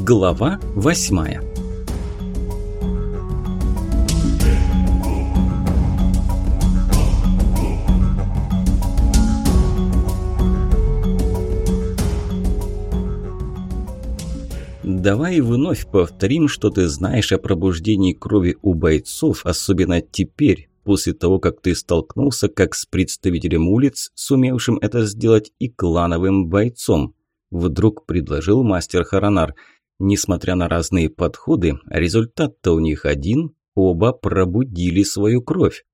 Глава восьмая Давай вновь повторим, что ты знаешь о пробуждении крови у бойцов, особенно теперь, после того, как ты столкнулся как с представителем улиц, сумевшим это сделать, и клановым бойцом. Вдруг предложил мастер Харанар. Несмотря на разные подходы, результат-то у них один – оба пробудили свою кровь.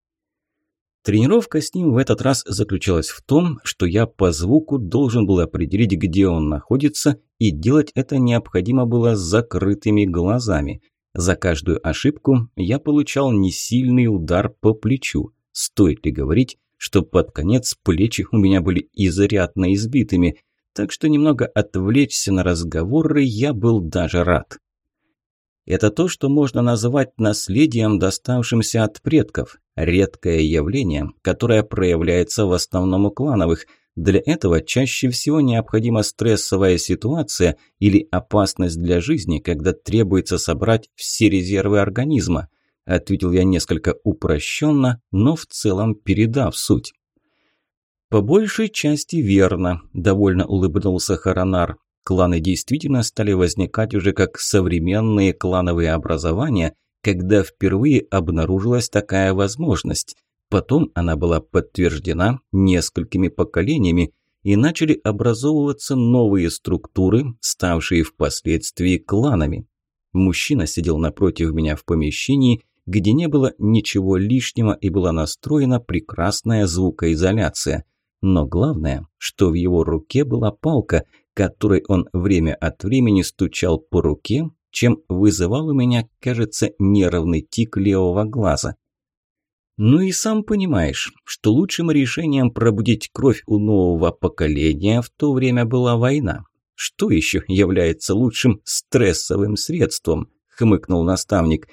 Тренировка с ним в этот раз заключалась в том, что я по звуку должен был определить, где он находится, и делать это необходимо было с закрытыми глазами. За каждую ошибку я получал несильный удар по плечу. Стоит ли говорить, что под конец плечи у меня были изрядно избитыми, так что немного отвлечься на разговоры я был даже рад. Это то, что можно назвать наследием, доставшимся от предков. Редкое явление, которое проявляется в основном у клановых – для этого чаще всего необходима стрессовая ситуация или опасность для жизни, когда требуется собрать все резервы организма, ответил я несколько упрощенно, но в целом передав суть. По большей части верно, довольно улыбнулся Харанар. Кланы действительно стали возникать уже как современные клановые образования, когда впервые обнаружилась такая возможность – Потом она была подтверждена несколькими поколениями, и начали образовываться новые структуры, ставшие впоследствии кланами. Мужчина сидел напротив меня в помещении, где не было ничего лишнего и была настроена прекрасная звукоизоляция. Но главное, что в его руке была палка, которой он время от времени стучал по руке, чем вызывал у меня, кажется, нервный тик левого глаза. Ну и сам понимаешь, что лучшим решением пробудить кровь у нового поколения в то время была война. Что еще является лучшим стрессовым средством? хмыкнул наставник.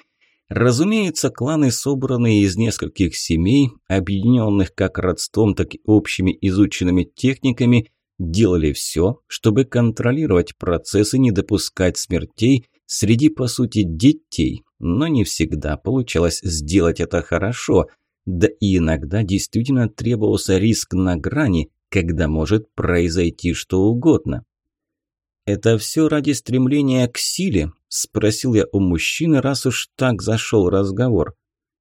Разумеется, кланы, собранные из нескольких семей, объединенных как родством, так и общими изученными техниками, делали все, чтобы контролировать процессы, не допускать смертей среди, по сути, детей, но не всегда получалось сделать это хорошо, да и иногда действительно требовался риск на грани, когда может произойти что угодно. «Это все ради стремления к силе?» – спросил я у мужчины, раз уж так зашел разговор.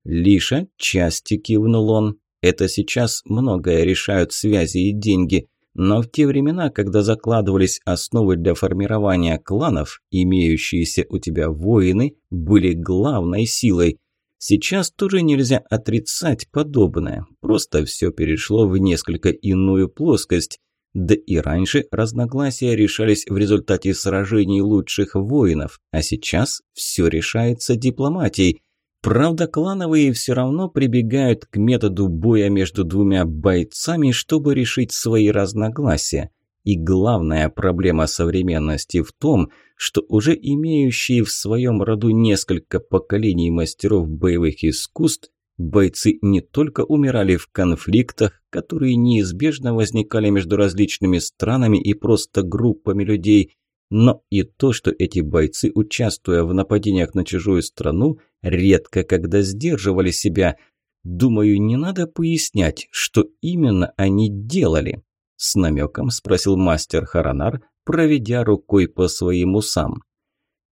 «Лишь отчасти», – кивнул он. «Это сейчас многое решают связи и деньги. Но в те времена, когда закладывались основы для формирования кланов, имеющиеся у тебя воины были главной силой. Сейчас тоже нельзя отрицать подобное, просто все перешло в несколько иную плоскость. Да и раньше разногласия решались в результате сражений лучших воинов, а сейчас все решается дипломатией – Правда, клановые все равно прибегают к методу боя между двумя бойцами, чтобы решить свои разногласия. И главная проблема современности в том, что уже имеющие в своем роду несколько поколений мастеров боевых искусств, бойцы не только умирали в конфликтах, которые неизбежно возникали между различными странами и просто группами людей, но и то, что эти бойцы, участвуя в нападениях на чужую страну, редко когда сдерживали себя. Думаю, не надо пояснять, что именно они делали. С намеком спросил мастер Харанар, проведя рукой по своим усам.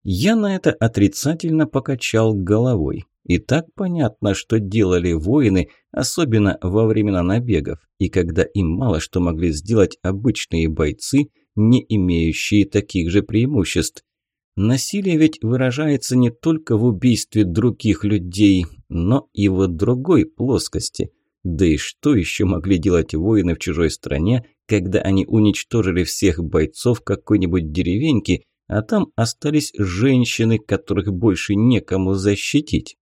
Я на это отрицательно покачал головой. И так понятно, что делали воины, особенно во времена набегов, и когда им мало что могли сделать обычные бойцы – не имеющие таких же преимуществ. Насилие ведь выражается не только в убийстве других людей, но и в другой плоскости. Да и что еще могли делать воины в чужой стране, когда они уничтожили всех бойцов какой-нибудь деревеньки, а там остались женщины, которых больше некому защитить?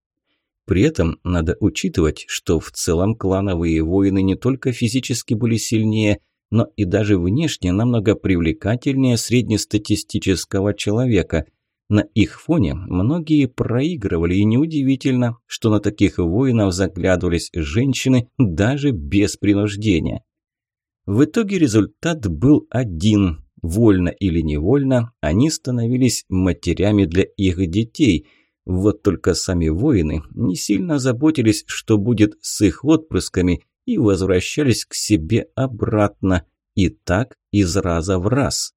При этом надо учитывать, что в целом клановые воины не только физически были сильнее – но и даже внешне намного привлекательнее среднестатистического человека. На их фоне многие проигрывали, и неудивительно, что на таких воинов заглядывались женщины даже без принуждения. В итоге результат был один. Вольно или невольно, они становились матерями для их детей. Вот только сами воины не сильно заботились, что будет с их отпрысками, и возвращались к себе обратно. И так из раза в раз.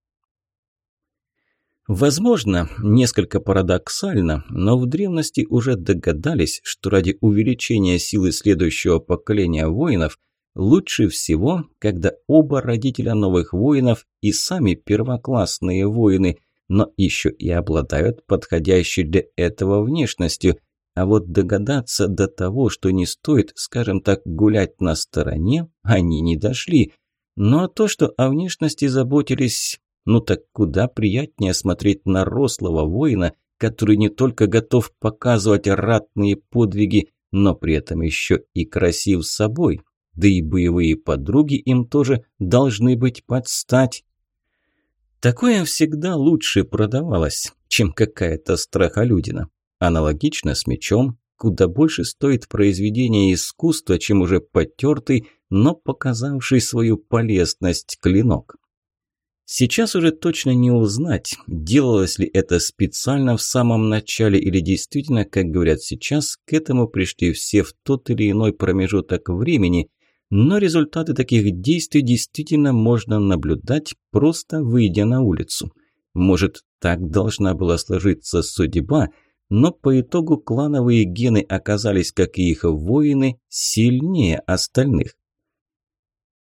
Возможно, несколько парадоксально, но в древности уже догадались, что ради увеличения силы следующего поколения воинов лучше всего, когда оба родителя новых воинов и сами первоклассные воины, но еще и обладают подходящей для этого внешностью. А вот догадаться до того, что не стоит, скажем так, гулять на стороне, они не дошли. Но то, что о внешности заботились ну так куда приятнее смотреть на рослого воина, который не только готов показывать ратные подвиги, но при этом еще и красив собой. Да и боевые подруги им тоже должны быть под стать. Такое всегда лучше продавалось, чем какая-то страхолюдина. Аналогично с мечом, куда больше стоит произведение искусства, чем уже потертый, но показавший свою полезность клинок. Сейчас уже точно не узнать, делалось ли это специально в самом начале или действительно, как говорят сейчас, к этому пришли все в тот или иной промежуток времени, но результаты таких действий действительно можно наблюдать, просто выйдя на улицу. Может, так должна была сложиться судьба, но по итогу клановые гены оказались, как и их воины, сильнее остальных.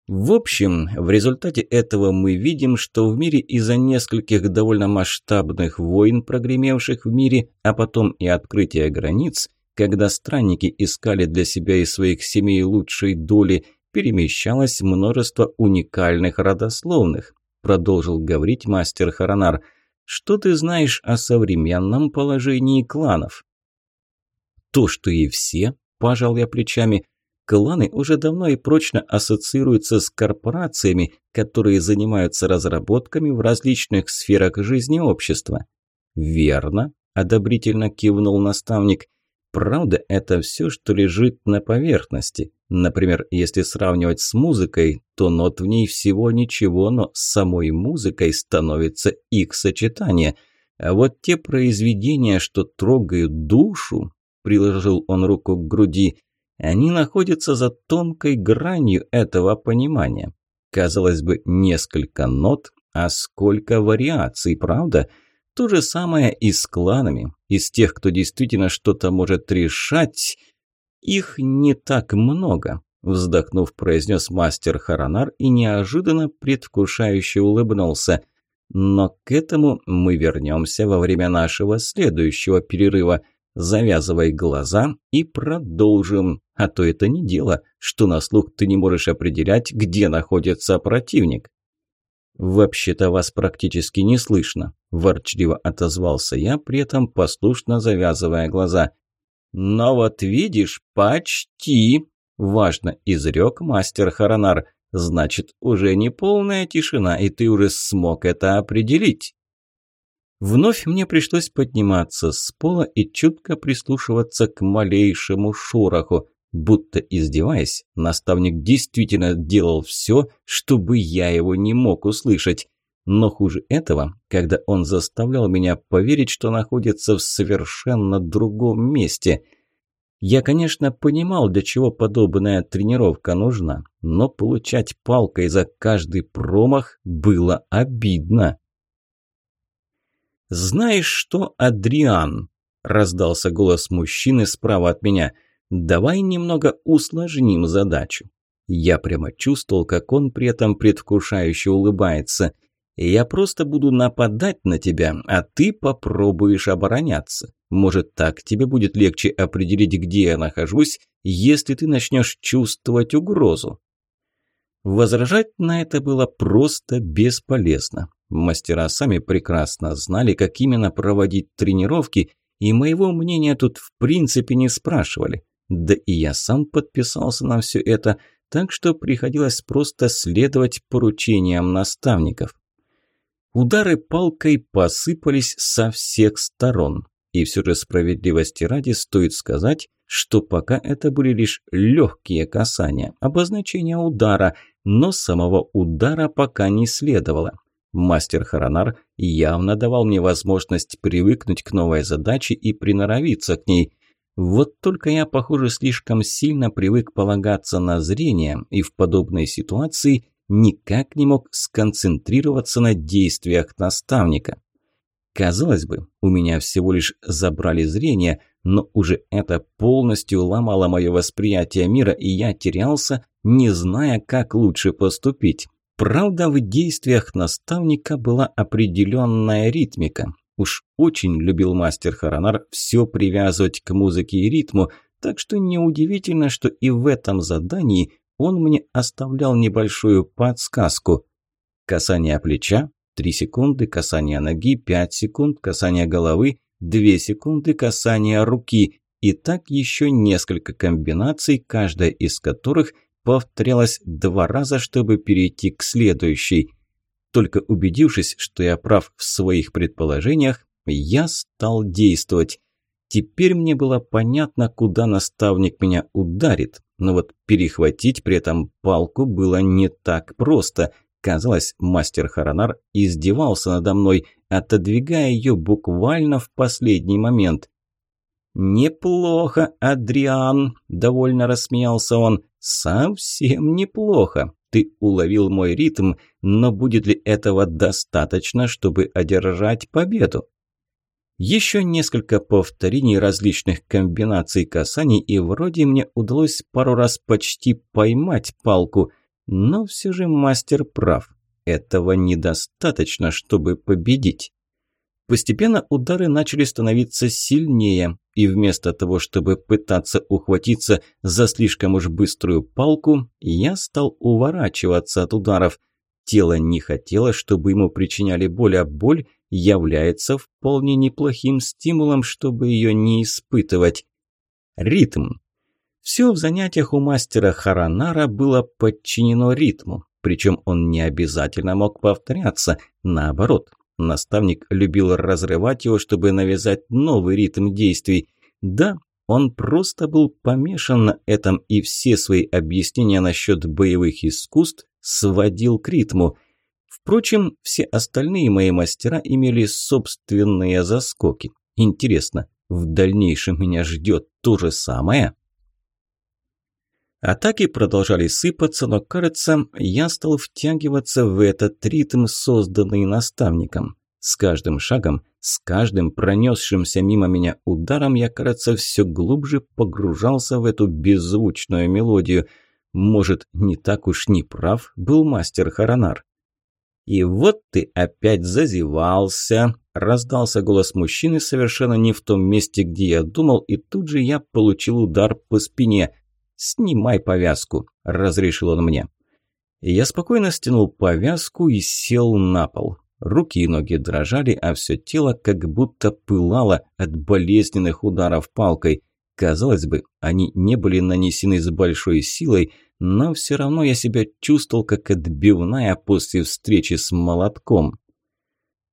В общем, в результате этого мы видим, что в мире из-за нескольких довольно масштабных войн, прогремевших в мире, а потом и открытия границ, когда странники искали для себя и своих семей лучшей доли, перемещалось множество уникальных родословных, продолжил говорить мастер Харанар. Что ты знаешь о современном положении кланов? То, что и все, пожал я плечами, Кланы уже давно и прочно ассоциируются с корпорациями, которые занимаются разработками в различных сферах жизни общества. «Верно», – одобрительно кивнул наставник. «Правда, это все, что лежит на поверхности. Например, если сравнивать с музыкой, то нот в ней всего ничего, но самой музыкой становится их сочетание. А вот те произведения, что трогают душу, приложил он руку к груди, они находятся за тонкой гранью этого понимания. Казалось бы, несколько нот, а сколько вариаций, правда? То же самое и с кланами. Из тех, кто действительно что-то может решать, их не так много. Вздохнув, произнес мастер Харанар и неожиданно предвкушающе улыбнулся. Но к этому мы вернемся во время нашего следующего перерыва – Завязывай глаза и продолжим. А то это не дело, что на слух ты не можешь определять, где находится противник. «Вообще-то вас практически не слышно», – ворчливо отозвался я, при этом послушно завязывая глаза. «Но вот видишь, почти», – важно изрек мастер Харанар. «Значит, уже не полная тишина, и ты уже смог это определить». Вновь мне пришлось подниматься с пола и чутко прислушиваться к малейшему шороху. Будто издеваясь, наставник действительно делал все, чтобы я его не мог услышать. Но хуже этого, когда он заставлял меня поверить, что находится в совершенно другом месте. Я, конечно, понимал, для чего подобная тренировка нужна, но получать палкой за каждый промах было обидно. «Знаешь что, Адриан?» – раздался голос мужчины справа от меня. «Давай немного усложним задачу». Я прямо чувствовал, как он при этом предвкушающе улыбается. «Я просто буду нападать на тебя, а ты попробуешь обороняться. Может, так тебе будет легче определить, где я нахожусь, если ты начнешь чувствовать угрозу». Возражать на это было просто бесполезно. Мастера сами прекрасно знали, как именно проводить тренировки, и моего мнения тут в принципе не спрашивали. Да и я сам подписался на все это, так что приходилось просто следовать поручениям наставников. Удары палкой посыпались со всех сторон. И все же справедливости ради стоит сказать, что пока это были лишь легкие касания, обозначения удара, но самого удара пока не следовало. Мастер Харанар явно давал мне возможность привыкнуть к новой задаче и приноровиться к ней. Вот только я, похоже, слишком сильно привык полагаться на зрение и в подобной ситуации никак не мог сконцентрироваться на действиях наставника. Казалось бы, у меня всего лишь забрали зрение, но уже это полностью ломало мое восприятие мира, и я терялся, не зная, как лучше поступить. Правда, в действиях наставника была определенная ритмика. Уж очень любил мастер Харанар все привязывать к музыке и ритму, так что неудивительно, что и в этом задании он мне оставлял небольшую подсказку. Касание плеча, 3 секунды, касание ноги, 5 секунд, касание головы, 2 секунды, касание руки. И так еще несколько комбинаций, каждая из которых повторялась два раза, чтобы перейти к следующей. Только убедившись, что я прав в своих предположениях, я стал действовать. Теперь мне было понятно, куда наставник меня ударит, но вот перехватить при этом палку было не так просто. Казалось, мастер Харанар издевался надо мной, отодвигая ее буквально в последний момент. «Неплохо, Адриан!» – довольно рассмеялся он. «Совсем неплохо. Ты уловил мой ритм, но будет ли этого достаточно, чтобы одержать победу?» Еще несколько повторений различных комбинаций касаний, и вроде мне удалось пару раз почти поймать палку, но все же мастер прав. Этого недостаточно, чтобы победить. Постепенно удары начали становиться сильнее, и вместо того, чтобы пытаться ухватиться за слишком уж быструю палку, я стал уворачиваться от ударов. Тело не хотело, чтобы ему причиняли боль, а боль является вполне неплохим стимулом, чтобы ее не испытывать. Ритм. Все в занятиях у мастера Харанара было подчинено ритму, причем он не обязательно мог повторяться, наоборот. Наставник любил разрывать его, чтобы навязать новый ритм действий. Да, он просто был помешан на этом и все свои объяснения насчет боевых искусств сводил к ритму – Впрочем, все остальные мои мастера имели собственные заскоки. Интересно, в дальнейшем меня ждет то же самое? Атаки продолжали сыпаться, но, кажется, я стал втягиваться в этот ритм, созданный наставником. С каждым шагом, с каждым пронесшимся мимо меня ударом, я, кажется, все глубже погружался в эту беззвучную мелодию. Может, не так уж не прав был мастер Харанар. «И вот ты опять зазевался!» Раздался голос мужчины совершенно не в том месте, где я думал, и тут же я получил удар по спине. «Снимай повязку», – разрешил он мне. Я спокойно стянул повязку и сел на пол. Руки и ноги дрожали, а все тело как будто пылало от болезненных ударов палкой. Казалось бы, они не были нанесены с большой силой, но все равно я себя чувствовал как отбивная после встречи с молотком.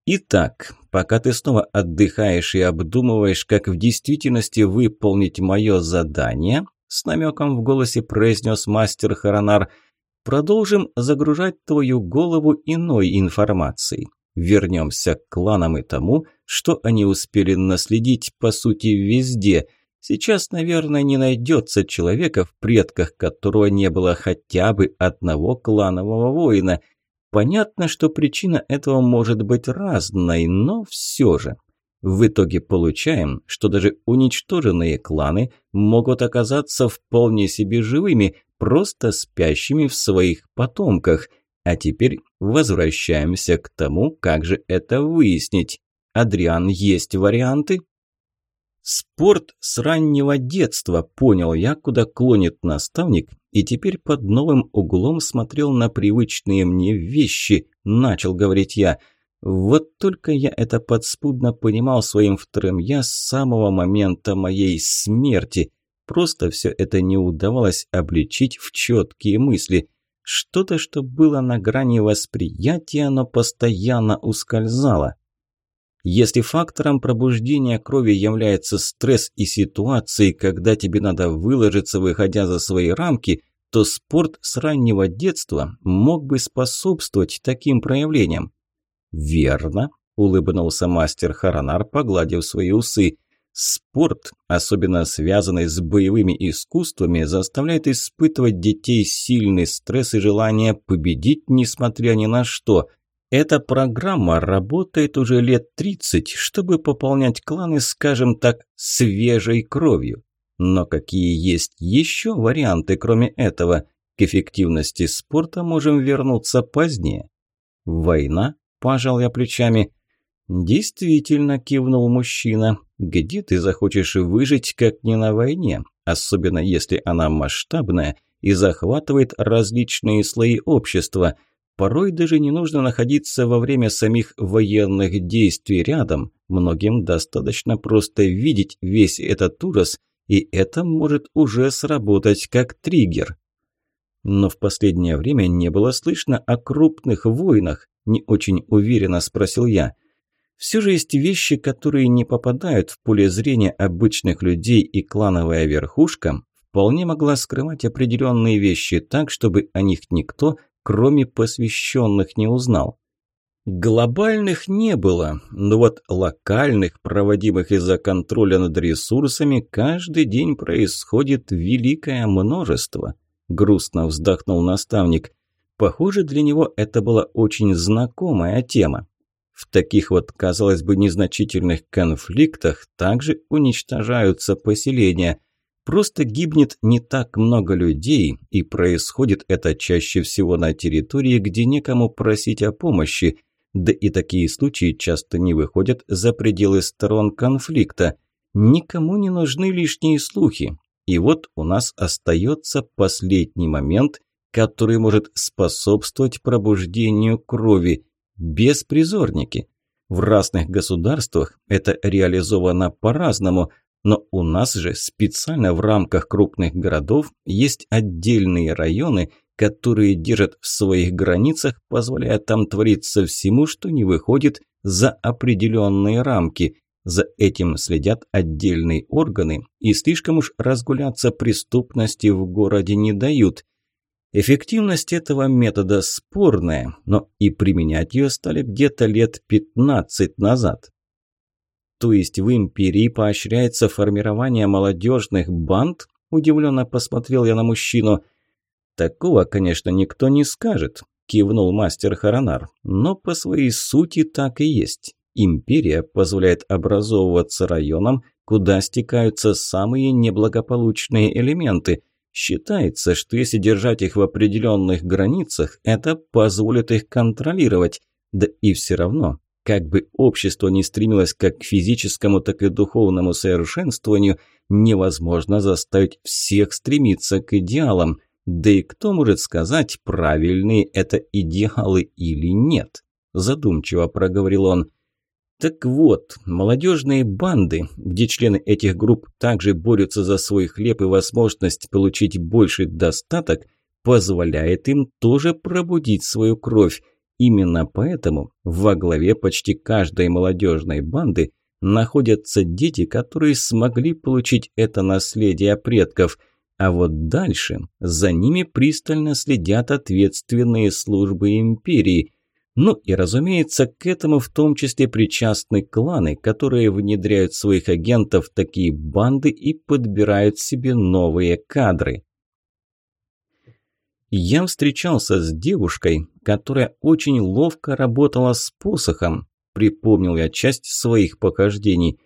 Итак, пока ты снова отдыхаешь и обдумываешь, как в действительности выполнить мое задание, с намеком в голосе произнес мастер Харанар, продолжим загружать твою голову иной информацией. Вернемся к кланам и тому, что они успели наследить, по сути, везде – Сейчас, наверное, не найдется человека, в предках которого не было хотя бы одного кланового воина. Понятно, что причина этого может быть разной, но все же. В итоге получаем, что даже уничтоженные кланы могут оказаться вполне себе живыми, просто спящими в своих потомках. А теперь возвращаемся к тому, как же это выяснить. Адриан, есть варианты? Спорт с раннего детства, понял я, куда клонит наставник, и теперь под новым углом смотрел на привычные мне вещи, начал говорить я. Вот только я это подспудно понимал своим вторым «я» с самого момента моей смерти. Просто все это не удавалось обличить в четкие мысли. Что-то, что было на грани восприятия, но постоянно ускользало. Если фактором пробуждения крови является стресс и ситуации, когда тебе надо выложиться, выходя за свои рамки, то спорт с раннего детства мог бы способствовать таким проявлениям. Верно, улыбнулся мастер Харанар, погладив свои усы. Спорт, особенно связанный с боевыми искусствами, заставляет испытывать детей сильный стресс и желание победить, несмотря ни на что. Эта программа работает уже лет 30, чтобы пополнять кланы, скажем так, свежей кровью. Но какие есть еще варианты, кроме этого? К эффективности спорта можем вернуться позднее. Война? Пожал я плечами. Действительно, кивнул мужчина. Где ты захочешь выжить, как не на войне? Особенно если она масштабная и захватывает различные слои общества – Порой даже не нужно находиться во время самих военных действий рядом. Многим достаточно просто видеть весь этот ужас, и это может уже сработать как триггер. Но в последнее время не было слышно о крупных войнах, не очень уверенно спросил я. Все же есть вещи, которые не попадают в поле зрения обычных людей, и клановая верхушка вполне могла скрывать определенные вещи так, чтобы о них никто кроме посвященных, не узнал. Глобальных не было, но вот локальных, проводимых из-за контроля над ресурсами, каждый день происходит великое множество. Грустно вздохнул наставник. Похоже, для него это была очень знакомая тема. В таких вот, казалось бы, незначительных конфликтах также уничтожаются поселения. Просто гибнет не так много людей, и происходит это чаще всего на территории, где некому просить о помощи, да и такие случаи часто не выходят за пределы сторон конфликта. Никому не нужны лишние слухи. И вот у нас остается последний момент, который может способствовать пробуждению крови – беспризорники. В разных государствах это реализовано по-разному – но у нас же специально в рамках крупных городов есть отдельные районы, которые держат в своих границах, позволяя там твориться всему, что не выходит за определенные рамки. За этим следят отдельные органы, и слишком уж разгуляться преступности в городе не дают. Эффективность этого метода спорная, но и применять ее стали где-то лет 15 назад. То есть в империи поощряется формирование молодежных банд? Удивленно посмотрел я на мужчину. Такого, конечно, никто не скажет, кивнул мастер Харанар. Но по своей сути так и есть. Империя позволяет образовываться районам, куда стекаются самые неблагополучные элементы. Считается, что если держать их в определенных границах, это позволит их контролировать. Да и все равно как бы общество ни стремилось как к физическому, так и духовному совершенствованию, невозможно заставить всех стремиться к идеалам. Да и кто может сказать, правильные это идеалы или нет? Задумчиво проговорил он. Так вот, молодежные банды, где члены этих групп также борются за свой хлеб и возможность получить больший достаток, позволяет им тоже пробудить свою кровь, Именно поэтому во главе почти каждой молодежной банды находятся дети, которые смогли получить это наследие предков. А вот дальше за ними пристально следят ответственные службы империи. Ну и, разумеется, к этому в том числе причастны кланы, которые внедряют своих агентов в такие банды и подбирают себе новые кадры. Я встречался с девушкой, которая очень ловко работала с посохом. Припомнил я часть своих похождений.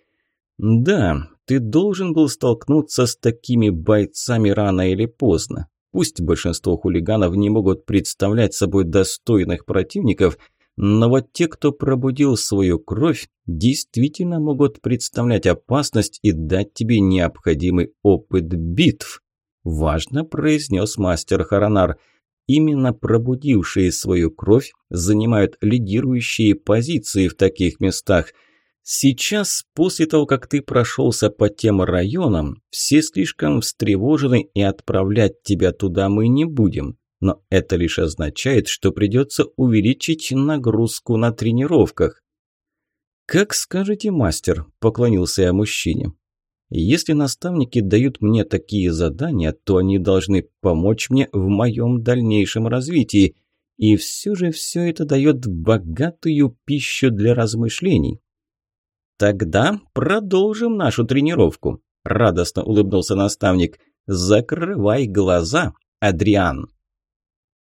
Да, ты должен был столкнуться с такими бойцами рано или поздно. Пусть большинство хулиганов не могут представлять собой достойных противников, но вот те, кто пробудил свою кровь, действительно могут представлять опасность и дать тебе необходимый опыт битв. Важно произнес мастер Харанар. Именно пробудившие свою кровь занимают лидирующие позиции в таких местах. Сейчас, после того, как ты прошелся по тем районам, все слишком встревожены и отправлять тебя туда мы не будем. Но это лишь означает, что придется увеличить нагрузку на тренировках. «Как скажете, мастер», – поклонился я мужчине. Если наставники дают мне такие задания, то они должны помочь мне в моем дальнейшем развитии. И все же все это дает богатую пищу для размышлений. «Тогда продолжим нашу тренировку», – радостно улыбнулся наставник. «Закрывай глаза, Адриан».